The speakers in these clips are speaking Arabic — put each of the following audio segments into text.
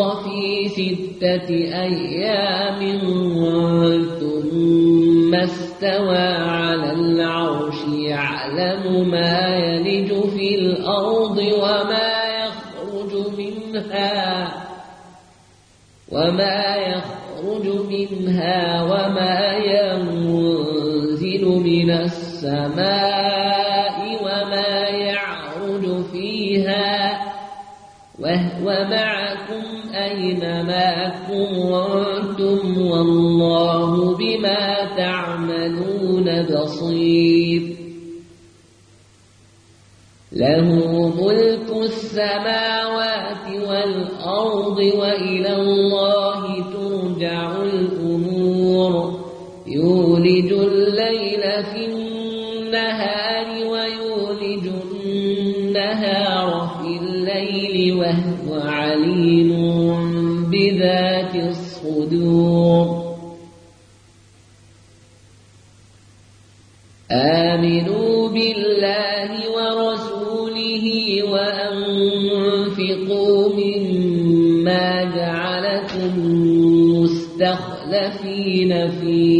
في ستة أيام ثم استوى على العرش يعلم ما يلج في الأرض وما يخرج منها وما يخرج منها وما ينزل من السماء وما يعرج فيها وهو معكم أينما كنتم والله بما تعملون بصير. له ملك السماوات والأرض وإلى عليم بذات الصدور آمنوا بالله ورسوله وأنفقوا مما جعلكم مستخلفين فيه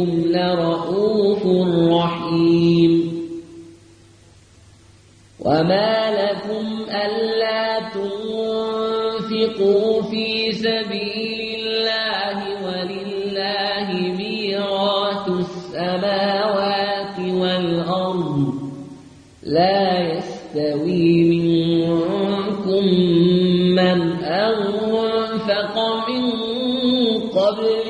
بكم لرؤوف رحيم. وما لكم ألا تنفقوا في سبيل الله ولله ميراث السماوات والأرض لا يستوي منكم من أنفق من قبل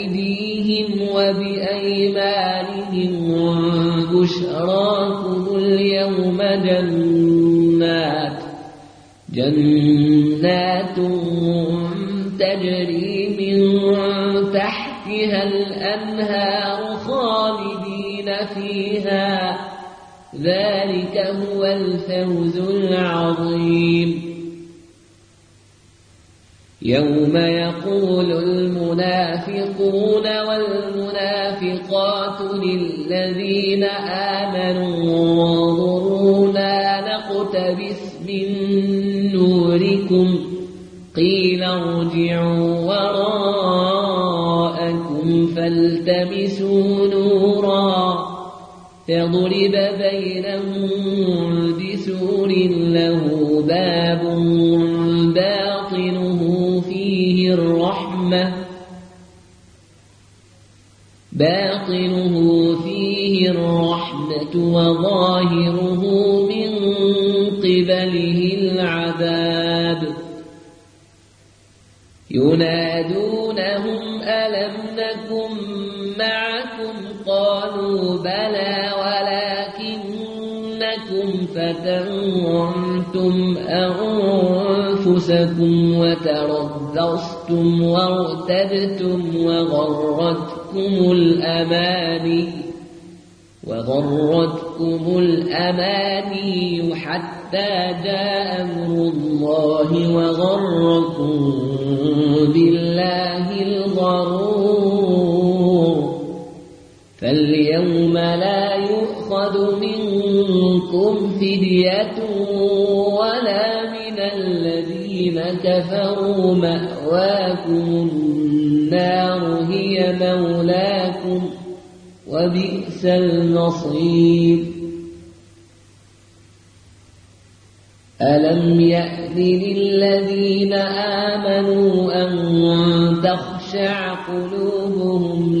وبأيمانهم بشراكم اليوم جنات جنات تجري من تحتها الأنهار خالدين فيها ذلك هو الفوز العظيم يوم يقول المنافقون والمنافقات للذين آمنوا انظرونا نقتبس من نوركم قيل ارجعوا وراءكم فالتمسوا نورا فضرب بينهم باطنه فيه الرحمة وظاهره من قبله العذاب. ينادونهم ألم نكن معكم؟ قالوا بلى فتنتم أنفسكم وتربصتم وارتدتم وغرتكم الأماني وغرتكم الأماني حتى جاء أمر الله وغركم بالله الغرور فاليوم لا يؤخذ منكم فدية ولا من الذين كفروا مأواكم النار هي مولاكم وبئس المصير. ألم يأذن للذين آمنوا أن تخشع قلوبهم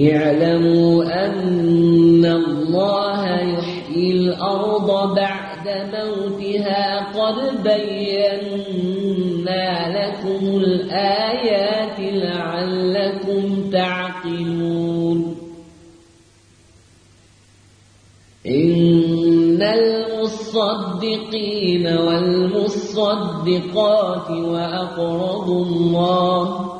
اعلموا أن الله يحيي الأرض بعد موتها قد بينا لكم الآيات لعلكم تعقلون. إن المصدقين والمصدقات وأقرضوا الله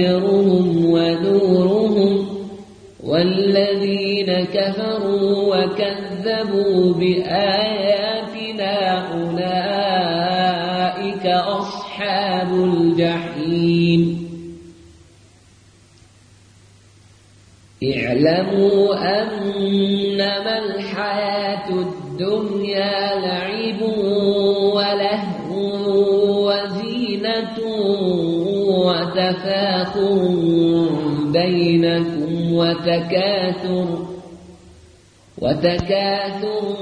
أجرهم ونورهم والذين كفروا وكذبوا بآياتنا أولئك أصحاب الجحيم. اعلموا أنما الحياة الدنيا لعب وتفاخر بينكم وتكاثر وتكاثر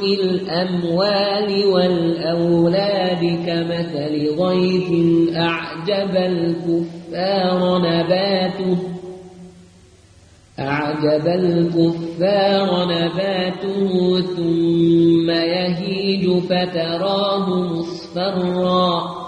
في الأموال والأولاد كمثل غيث أعجب الكفار نباته أعجب الكفار نباته ثم يهيج فتراه مصفرا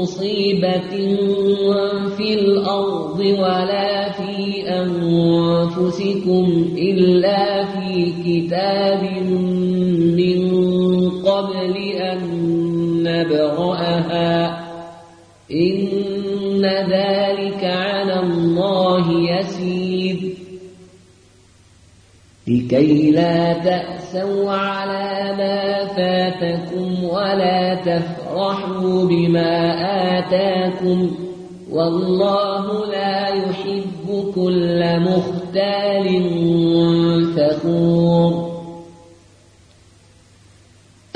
مصيبة في الأرض ولا في أنفسكم إلا في كتاب من قبل أن نبرأها إن ذلك على الله يسير لكي لا تأسوا على ما فاتكم ولا تفرحوا بما آتاكم والله لا يحب كل مختال فخور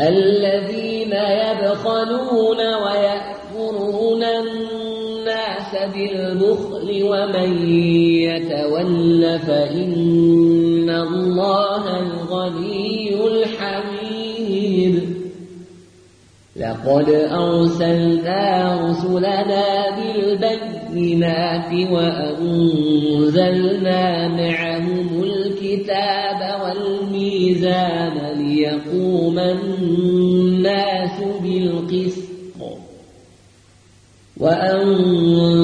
الذين يبخلون ويأمرون الناس بالبخل ومن يتول فإن الله الغني الحميد. لقد أرسلنا رسلنا بالبينات وأنزلنا معهم الكتاب والميزان ليقوم الناس بالقسط. وأنزلنا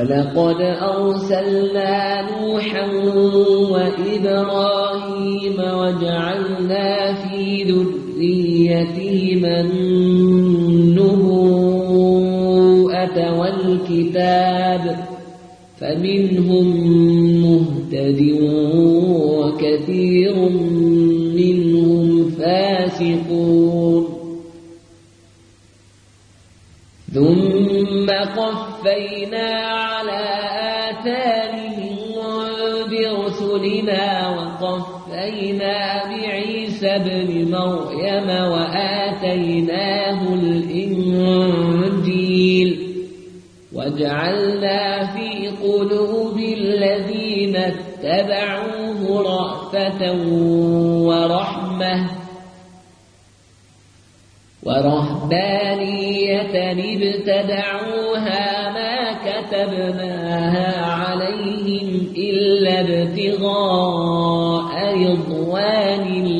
ولقد أرسلنا نوحا وإبراهيم وجعلنا في ذريتهما النبوءة والكتاب فمنهم مهتد وكثير منهم فاسقون بعيسى ابن مريم وآتيناه الإنجيل وجعلنا في قلوب الذين اتبعوه رأفة ورحمة ورهبانية ابتدعوها ما كتبناها عليهم إلا ابتغاء رضوان الله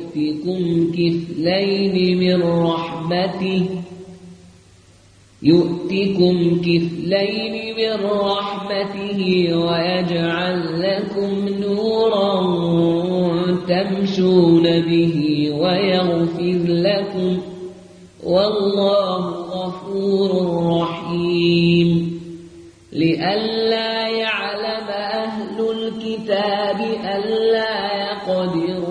يؤتكم كفلين من رحمته. يؤتكم كفلين من رحمته ويجعل لكم نورا تمشون به ويغفر لكم. والله غفور رحيم. لئلا يعلم أهل الكتاب ألا يقدرون